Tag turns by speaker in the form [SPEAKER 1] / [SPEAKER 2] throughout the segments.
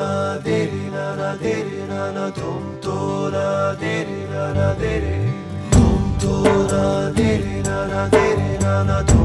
[SPEAKER 1] la de re la la de re la la tom to la de re la la de re tom to la de re la la de re la la tom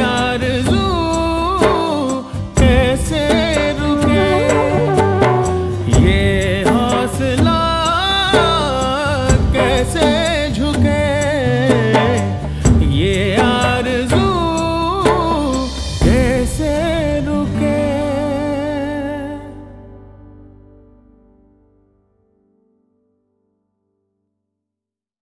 [SPEAKER 1] यार